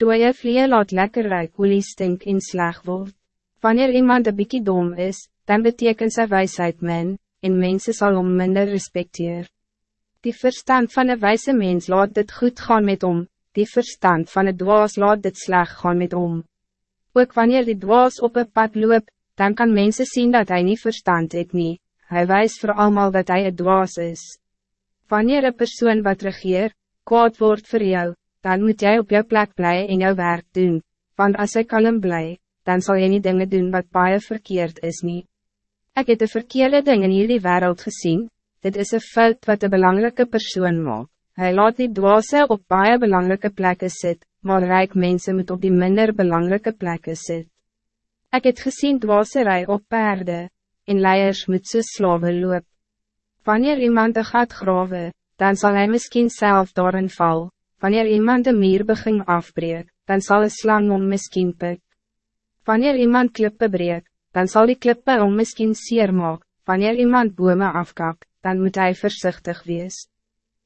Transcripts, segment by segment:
Dooie vlee laat lekker ruik olie stink en sleg word. Wanneer iemand een bykie dom is, dan betekent sy wijsheid min, en mensen zal om minder respecteer. Die verstand van een wijze mens laat dit goed gaan met om, die verstand van het dwaas laat dit sleg gaan met om. Ook wanneer die dwaas op een pad loop, dan kan mensen zien dat hij niet verstand het nie, hy wijst voor allemaal dat hij het dwaas is. Wanneer een persoon wat regeer, kwaad wordt voor jou, dan moet jij op jou plek blij en jou werk doen, want als ik kalm blij, dan zal je niet dingen doen wat baie verkeerd is niet. Ik heb de verkeerde dingen in jullie wereld gezien, dit is een fout wat de belangrijke persoon maakt. Hij laat die dwaase op baie belangrijke plekken zitten, maar rijk mensen moet op die minder belangrijke plekken zitten. Ik heb gezien dwaaserij op paarden, en leiers moet so slawe loop. Wanneer iemand een gat grawe, dan zal hij misschien zelf daarin val. Wanneer iemand een muur begin afbreek, dan zal een slang om misschien pik. Wanneer iemand klippe breek, dan zal die klippe om misschien seer maak. Wanneer iemand bome afkap, dan moet hij voorzichtig wees.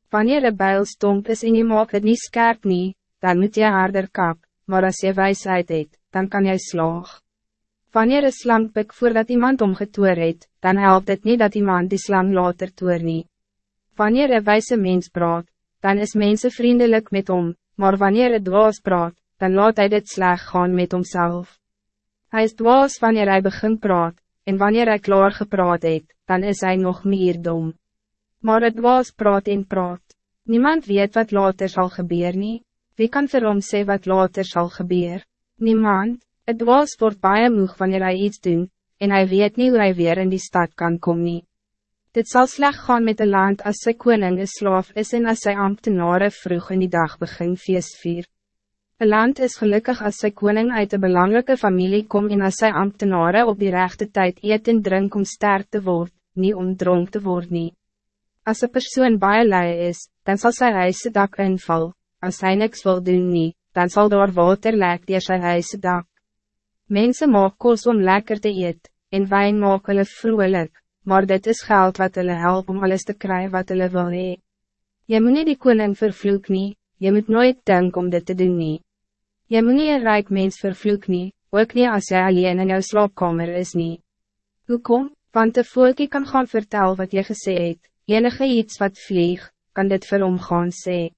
Wanneer een bijl stomp is en je maakt het niet scherp nie, dan moet je harder kap, maar als je wijsheid het, dan kan jij slaag. Wanneer een slang pik voordat iemand omgetoer het, dan helpt het niet dat iemand die slang later toer nie. Wanneer een wijze mens praat, dan is mensen vriendelijk met om, maar wanneer het dwaas praat, dan laat hij dit sleg gaan met homself. Hij is dwaas wanneer hij begint praat, en wanneer hij klaar gepraat het, dan is hij nog meer dom. Maar het dwaas praat en praat. Niemand weet wat later zal gebeuren. Wie kan vir hom sê wat later zal gebeuren? Niemand. Het dwaas wordt baie moeg wanneer hij iets doen, en hij weet niet hoe hij weer in die stad kan komen. Dit zal slecht gaan met de land als sy koning een slaaf is en als sy ambtenaren vroeg in die dag begin feest vier. Een land is gelukkig als sy koning uit een belangrijke familie komt en als sy ambtenaren op die rechte tijd eet en drink om sterk te worden, niet om dronk te worden. Als een persoon baie lui is, dan zal sy huise dak inval, als hij niks wil doen nie, dan zal door water lek die sy huise dak. Mensen maak kos om lekker te eet, en wijn maak hulle vrolijk, maar dit is geld wat hulle help om alles te krijgen wat hulle wil hee. Jy moet nie die koning vervloek nie, jy moet nooit denken om dit te doen nie. Jy moet nie een rijk mens vervloek nie, ook nie as jy alleen in jou slaapkamer is nie. Hoekom? Want de volkie kan gaan vertel wat je gesê het, enige iets wat vlieg, kan dit vir hom gaan sê.